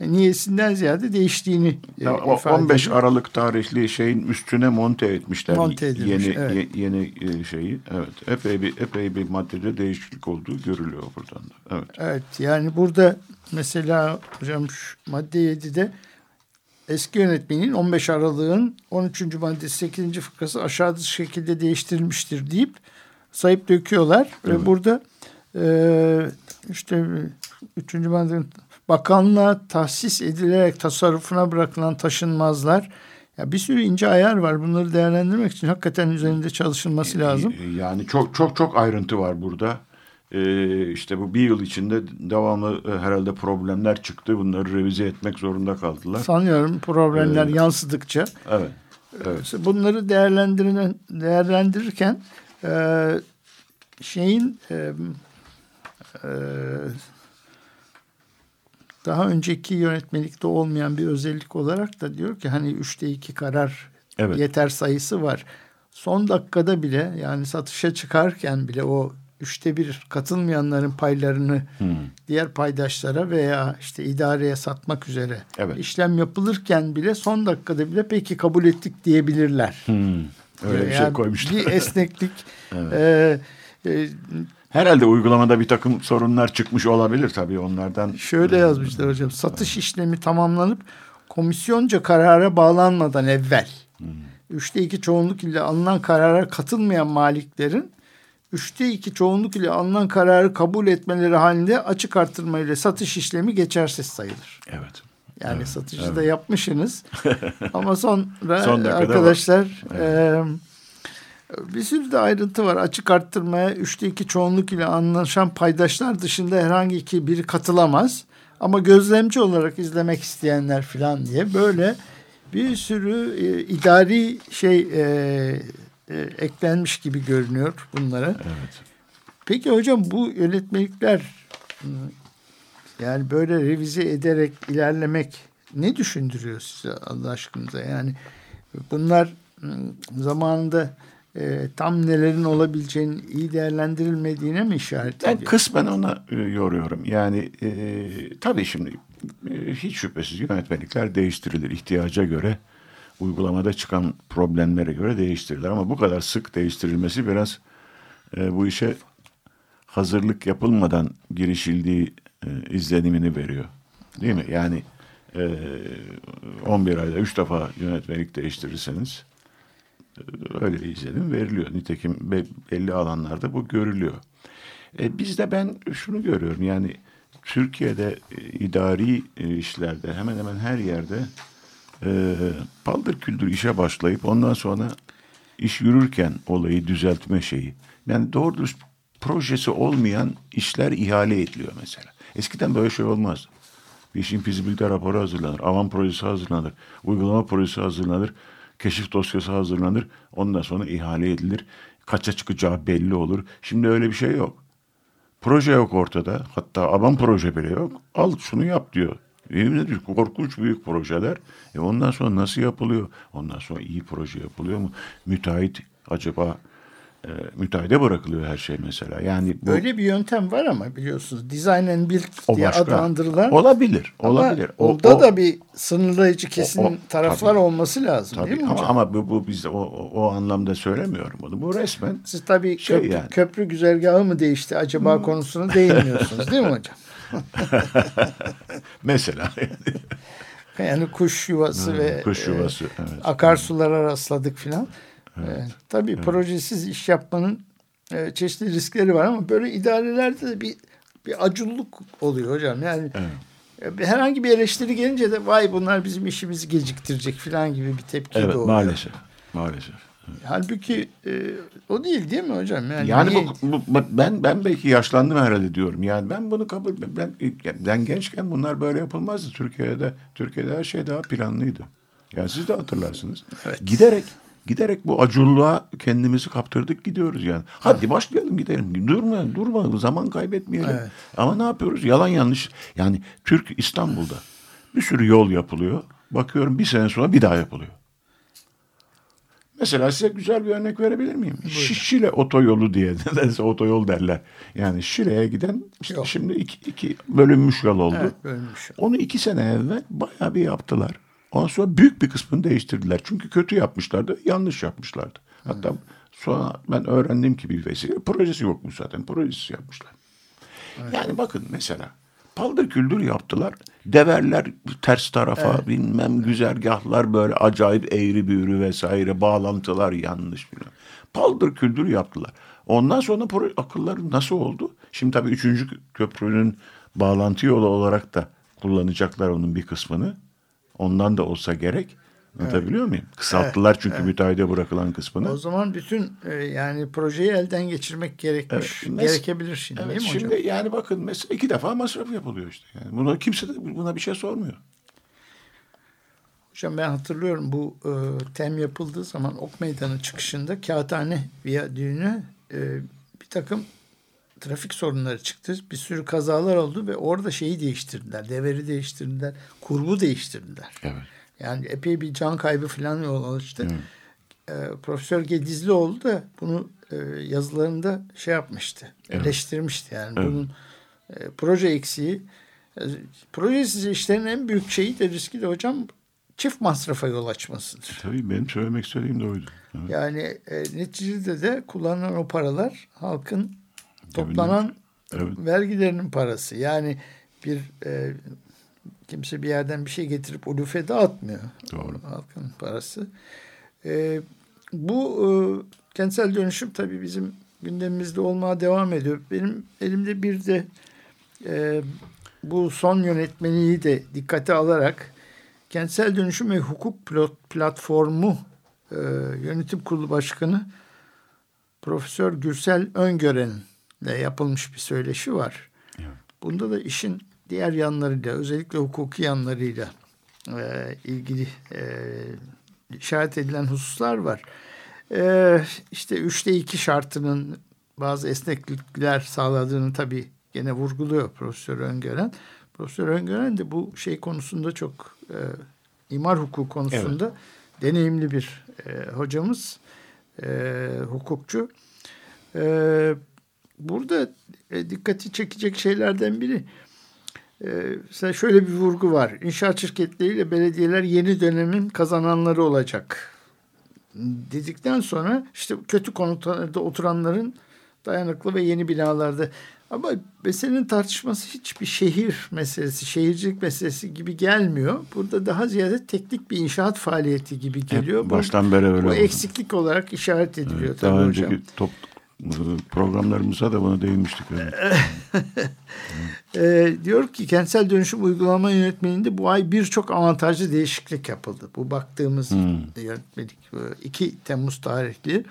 E, niyesinden ziyade değiştiğini e, Ya, ifade 15 ediyor. Aralık tarihli şeyin üstüne monte etmişler. Monte edilmiş, yeni evet. ye- yeni e, şeyi. Evet. Epey bir epey bir maddede değişiklik olduğu görülüyor buradan da. Evet. Evet yani burada mesela hocam şu madde 7'de eski yönetmenin 15 Aralık'ın 13. maddesi 8. fıkrası aşağıdaki şekilde değiştirilmiştir deyip sayıp döküyorlar. Ve Evet. burada e, işte 3. maddenin bakanlığa tahsis edilerek tasarrufuna bırakılan taşınmazlar ya bir sürü ince ayar var. Bunları değerlendirmek için hakikaten üzerinde çalışılması lazım. E, Yani çok çok çok ayrıntı var burada. Ee, işte bu bir yıl içinde devamlı e, herhalde problemler çıktı. Bunları revize etmek zorunda kaldılar. Sanıyorum problemler Evet. yansıdıkça Evet. İşte Bunları değerlendiren, değerlendirirken e, şeyin e, e, daha önceki yönetmelikte olmayan bir özellik olarak da diyor ki hani üçte iki karar Evet. yeter sayısı var. Son dakikada bile yani satışa çıkarken bile o üçte bir katılmayanların paylarını diğer paydaşlara veya işte idareye satmak üzere Evet. işlem yapılırken bile son dakikada bile peki kabul ettik diyebilirler. Öyle bir şey Yani koymuşlar. Bir esneklik e, e, Herhalde uygulamada bir takım sorunlar çıkmış olabilir tabii onlardan. Şöyle yazmışlar hocam. Satış işlemi tamamlanıp komisyonca karara bağlanmadan evvel üçte iki çoğunluk ile alınan karara katılmayan maliklerin üçte iki çoğunluk ile alınan kararı kabul etmeleri halinde açık artırma ile satış işlemi geçersiz sayılır. Evet. Yani satıcı da yapmışsınız ama sonra Son arkadaşlar e, bir sürü de ayrıntı var. Açık arttırmaya üçte iki çoğunluk ile anlaşan paydaşlar dışında herhangi iki biri katılamaz. Ama gözlemci olarak izlemek isteyenler falan diye böyle bir sürü e, idari şey e, e, eklenmiş gibi görünüyor bunlara. Evet. Peki hocam bu yönetmelikler yani böyle revize ederek ilerlemek ne düşündürüyor size Allah aşkınıza? Yani bunlar hmm, zamanında e, tam nelerin olabileceğini iyi değerlendirilmediğine mi işaret Ben ediyor? kısmen ona e, yoruyorum. Yani e, tabii şimdi e, hiç şüphesiz yönetmelikler değiştirilir. ihtiyaca göre uygulamada çıkan problemlere göre değiştirilir. Ama bu kadar sık değiştirilmesi biraz e, bu işe hazırlık yapılmadan girişildiği e, izlenimini veriyor. Değil mi? Yani e, 11 ayda 3 defa yönetmelik değiştirirseniz e, öyle bir izlenim veriliyor. Nitekim be- belli alanlarda bu görülüyor. E, bizde ben şunu görüyorum yani Türkiye'de e, idari e, işlerde hemen hemen her yerde e, paldır küldür işe başlayıp ondan sonra iş yürürken olayı düzeltme şeyi. Yani doğru projesi olmayan işler ihale ediliyor mesela. Eskiden böyle şey olmaz. Bir işin fizibilite raporu hazırlanır, avan projesi hazırlanır, uygulama projesi hazırlanır, keşif dosyası hazırlanır. Ondan sonra ihale edilir. Kaça çıkacağı belli olur. Şimdi öyle bir şey yok. Proje yok ortada. Hatta aban proje bile yok. Al şunu yap diyor. Yemin ediyorum korkunç büyük projeler. E ondan sonra nasıl yapılıyor? Ondan sonra iyi proje yapılıyor mu? Müteahhit acaba e, müteahhide bırakılıyor her şey mesela. Yani bu, Böyle bir yöntem var ama biliyorsunuz design and build o diye başka. adlandırılan Olabilir. ama Olabilir. O- orada o- da bir sınırlayıcı kesin o- taraflar tabii. olması lazım Tabii değil mi ama, hocam? ama bu, bu biz o, o, o anlamda söylemiyorum bunu. Bu resmen Siz tabii Şey köprü, yani. köprü güzergahı mı değişti acaba konusuna değinmiyorsunuz değil mi hocam? mesela Yani kuş yuvası ve kuş e, yuvası, evet. akarsulara rastladık filan. E, tabii projesiz iş yapmanın e, çeşitli riskleri var ama böyle idarelerde de bir bir aculluk oluyor hocam. Yani e, bir- herhangi bir eleştiri gelince de vay bunlar bizim işimizi geciktirecek filan gibi bir tepki evet doğuyor. maalesef. Maalesef. Halbuki e, o değil değil mi hocam? Yani, Yani niye- bu, bu- ben ben belki yaşlandım herhalde diyorum. Yani ben bunu kabul ben ben gençken bunlar böyle yapılmazdı Türkiye'de. Türkiye'de her şey daha planlıydı. Yani siz de hatırlarsınız. Giderek giderek bu aculluğa kendimizi kaptırdık gidiyoruz yani. Hadi başlayalım gidelim. Durma durma zaman kaybetmeyelim. Evet. Ama ne yapıyoruz? Yalan yanlış. Yani Türk İstanbul'da bir sürü yol yapılıyor. Bakıyorum bir sene sonra bir daha yapılıyor. Mesela size güzel bir örnek verebilir miyim? Şi- Şile otoyolu diye nedense otoyol derler. Yani Şile'ye giden işte Yok. şimdi iki, iki bölünmüş yol oldu. Evet, bölünmüş. Onu iki sene evvel bayağı bir yaptılar. Ondan sonra büyük bir kısmını değiştirdiler. Çünkü kötü yapmışlardı, yanlış yapmışlardı. Hatta sonra ben öğrendim ki bir vesile projesi yokmuş zaten. Projesi yapmışlar. Yani bakın mesela paldır küldür yaptılar. Deverler ters tarafa bilmem güzergahlar böyle acayip eğri büğrü vesaire bağlantılar yanlış filan. Paldır küldür yaptılar. Ondan sonra proje, akılları nasıl oldu? Şimdi tabii üçüncü köprünün bağlantı yolu olarak da kullanacaklar onun bir kısmını. Ondan da olsa gerek. Anlatabiliyor muyum? Kısalttılar çünkü müteahhide bırakılan kısmını. O zaman bütün e, yani projeyi elden geçirmek gerekmiş. Evet, mes- Gerekebilir şimdi Evet, değil mi şimdi hocam? yani bakın mesela iki defa masraf yapılıyor işte. Yani buna kimse de buna bir şey sormuyor. Hocam ben hatırlıyorum bu e, tem yapıldığı zaman Ok Meydanı çıkışında Kağıthane Viyadüğü'ne e, bir takım trafik sorunları çıktı. Bir sürü kazalar oldu ve orada şeyi değiştirdiler. Deveri değiştirdiler. Kurbu değiştirdiler. Evet. Yani epey bir can kaybı falan yol alıştı. Evet. E, Profesör Gedizlioğlu da bunu e, yazılarında şey yapmıştı. Evet. Eleştirmişti yani. Evet. Bunun e, proje eksiği. E, projesiz işlerin en büyük şeyi de riski de hocam çift masrafa yol açmasıdır. Tabii benim söylemek istediğim de oydu. Evet. Yani e, neticede de kullanılan o paralar halkın toplanan Evet. vergilerinin parası. Yani bir e, kimse bir yerden bir şey getirip ulufe dağıtmıyor. Doğru. Halkın parası. E, bu e, kentsel dönüşüm tabii bizim gündemimizde olmaya devam ediyor. Benim elimde bir de e, bu son yönetmeliği de dikkate alarak kentsel dönüşüm ve hukuk platformu e, yönetim kurulu başkanı Profesör Gürsel Öngören'le yapılmış bir söyleşi var. Evet. Bunda da işin diğer yanlarıyla özellikle hukuki yanlarıyla e, ilgili e, işaret edilen hususlar var. E, işte üçte iki şartının bazı esneklikler sağladığını tabii gene vurguluyor Profesör Öngören. Profesör Öngören de bu şey konusunda çok e, imar hukuku konusunda deneyimli bir e, hocamız, e, hukukçu. E, burada e, dikkati çekecek şeylerden biri e, mesela şöyle bir vurgu var. İnşaat şirketleriyle belediyeler yeni dönemin kazananları olacak dedikten sonra işte kötü konutlarda oturanların dayanıklı ve yeni binalarda ama meselenin tartışması hiçbir şehir meselesi, şehircilik meselesi gibi gelmiyor. Burada daha ziyade teknik bir inşaat faaliyeti gibi geliyor. Hep baştan beri öyle bu oldu. eksiklik olarak işaret ediliyor Evet, tabii daha hocam. önceki top, programlarımıza da buna değinmiştik. Evet. Ee, diyor ki kentsel dönüşüm uygulama yönetmeliğinde bu ay birçok avantajlı değişiklik yapıldı. Bu baktığımız yönetmelik e, 2 Temmuz tarihli.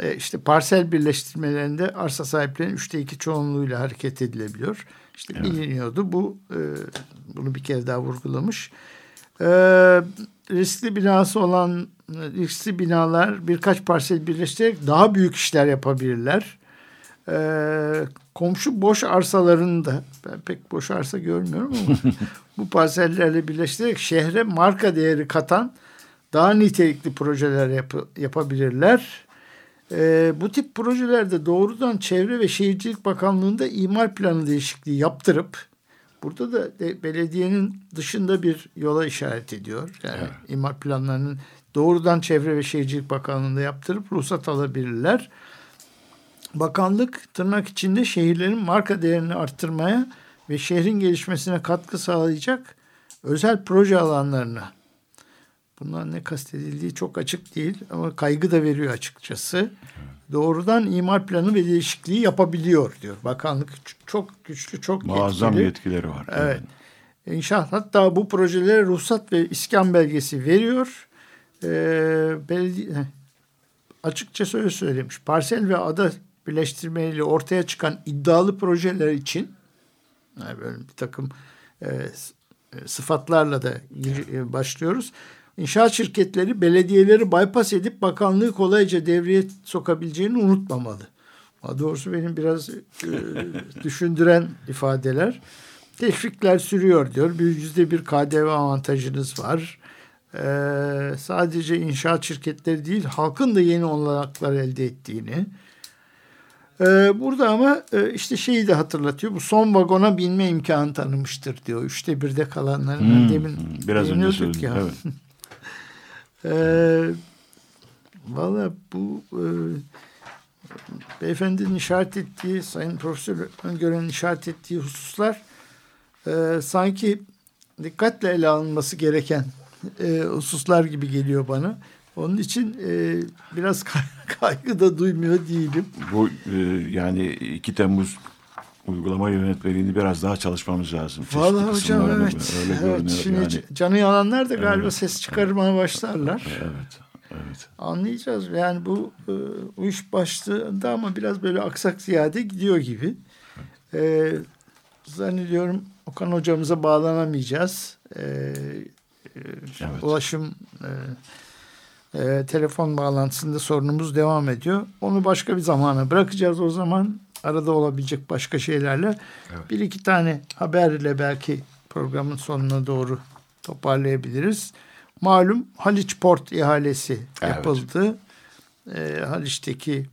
E, işte parsel birleştirmelerinde arsa sahiplerinin üçte iki çoğunluğuyla hareket edilebiliyor. İşte biliniyordu. Bu e, bunu bir kere daha vurgulamış. E, riskli binası olan riskli binalar birkaç parsel birleştirerek daha büyük işler yapabilirler. Ee, komşu boş arsalarını da ben pek boş arsa görmüyorum ama bu parsellerle birleştirerek şehre marka değeri katan daha nitelikli projeler yapı, yapabilirler. Ee, bu tip projelerde doğrudan Çevre ve Şehircilik Bakanlığı'nda imar planı değişikliği yaptırıp burada da de, belediyenin dışında bir yola işaret ediyor. Yani imar planlarının doğrudan Çevre ve Şehircilik Bakanlığı'nda yaptırıp ruhsat alabilirler. Bakanlık tırnak içinde şehirlerin marka değerini arttırmaya ve şehrin gelişmesine katkı sağlayacak özel proje alanlarına. Bundan ne kastedildiği çok açık değil ama kaygı da veriyor açıkçası. Doğrudan imar planı ve değişikliği yapabiliyor diyor. Bakanlık çok güçlü, çok Muazzam yetkili. yetkileri var. Evet. İnşaat hatta bu projelere ruhsat ve iskan belgesi veriyor. Ee, belediye, açıkça söyle söylemiş. Parsel ve ada birleştirmeyle ortaya çıkan iddialı projeler için yani böyle bir takım e, sıfatlarla da gir, başlıyoruz. İnşaat şirketleri belediyeleri bypass edip bakanlığı kolayca devreye sokabileceğini unutmamalı. Doğrusu benim biraz e, düşündüren ifadeler. Teşvikler sürüyor diyor. Bir yüzde bir KDV avantajınız var. Ee, sadece inşaat şirketleri değil halkın da yeni olanaklar elde ettiğini. Ee, burada ama e, işte şeyi de hatırlatıyor. Bu son vagona binme imkanı tanımıştır diyor. Üçte birde kalanların. Hmm, demin biraz önce söyledim. ya. Evet. Ee, Valla bu e, beyefendinin işaret ettiği, Sayın Profesör Öngören'in işaret ettiği hususlar e, sanki dikkatle ele alınması gereken e, hususlar gibi geliyor bana. Onun için e, biraz kaygı da duymuyor değilim. Bu e, yani 2 Temmuz uygulama yönetmeliğini biraz daha çalışmamız lazım. Vallahi hocam evet. Öyle evet görünüyor şimdi yani. canı yananlar da galiba Evet, ses çıkarmaya başlarlar. Evet. Evet. Anlayacağız. Yani bu e, iş başlığında ama biraz böyle aksak ziyade gidiyor gibi. E, zannediyorum Okan hocamıza bağlanamayacağız. E, e, Evet. ulaşım e, e, telefon bağlantısında sorunumuz devam ediyor. Onu başka bir zamana bırakacağız o zaman. Arada olabilecek başka şeylerle. Bir iki tane haberle belki programın sonuna doğru toparlayabiliriz. Malum Haliç Port ihalesi Evet. yapıldı. E, Haliç'teki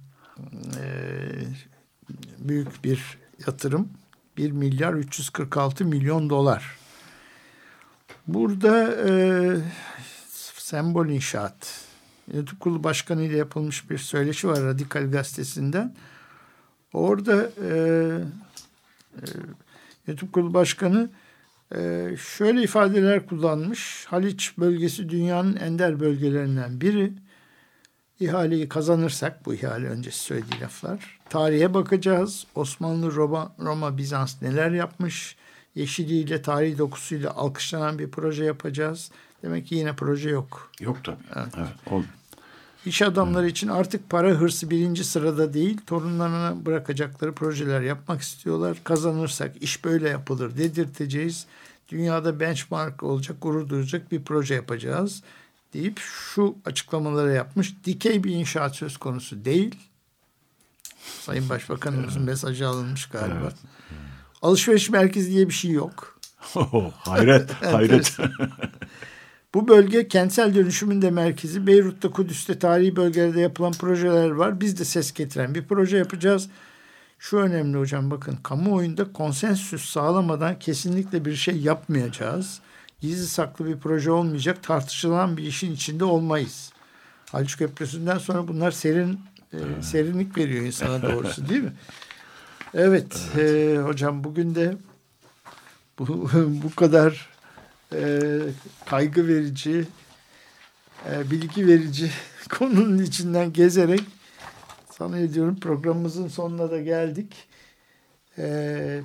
e, büyük bir yatırım. 1 milyar 346 milyon dolar. Burada e, Sembol İnşaat Yönetim Kurulu Başkanı ile yapılmış bir söyleşi var Radikal Gazetesi'nden. Orada e, e, Yönetim Kurulu Başkanı e, şöyle ifadeler kullanmış. Haliç bölgesi dünyanın ender bölgelerinden biri. İhaleyi kazanırsak bu ihale öncesi söylediği laflar. Tarihe bakacağız. Osmanlı, Roma, Roma Bizans neler yapmış? Yeşiliyle, tarihi dokusuyla alkışlanan bir proje yapacağız. Demek ki yine proje yok. Yok tabii. Evet. O, İş adamları için artık para hırsı birinci sırada değil, torunlarına bırakacakları projeler yapmak istiyorlar. Kazanırsak iş böyle yapılır dedirteceğiz. Dünyada benchmark olacak, gurur duyacak bir proje yapacağız deyip şu açıklamaları yapmış. Dikey bir inşaat söz konusu değil. Sayın Başbakanımızın mesajı alınmış galiba. Alışveriş merkezi diye bir şey yok. hayret, hayret. Bu bölge kentsel dönüşümün de merkezi. Beyrut'ta, Kudüs'te, tarihi bölgelerde yapılan projeler var. Biz de ses getiren bir proje yapacağız. Şu önemli hocam bakın kamuoyunda konsensüs sağlamadan kesinlikle bir şey yapmayacağız. Gizli saklı bir proje olmayacak. Tartışılan bir işin içinde olmayız. Haliç Köprüsü'nden sonra bunlar serin e, serinlik veriyor insana doğrusu değil mi? Evet, e, hocam bugün de bu, bu kadar e, kaygı verici, e, bilgi verici konunun içinden gezerek sana ediyorum programımızın sonuna da geldik. E,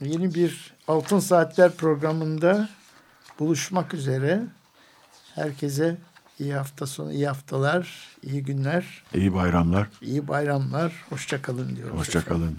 yeni bir Altın Saatler programında buluşmak üzere. Herkese iyi hafta sonu, iyi haftalar, iyi günler, İyi bayramlar. iyi bayramlar. Hoşçakalın diyoruz. Hoşçakalın.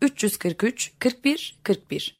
343 41 41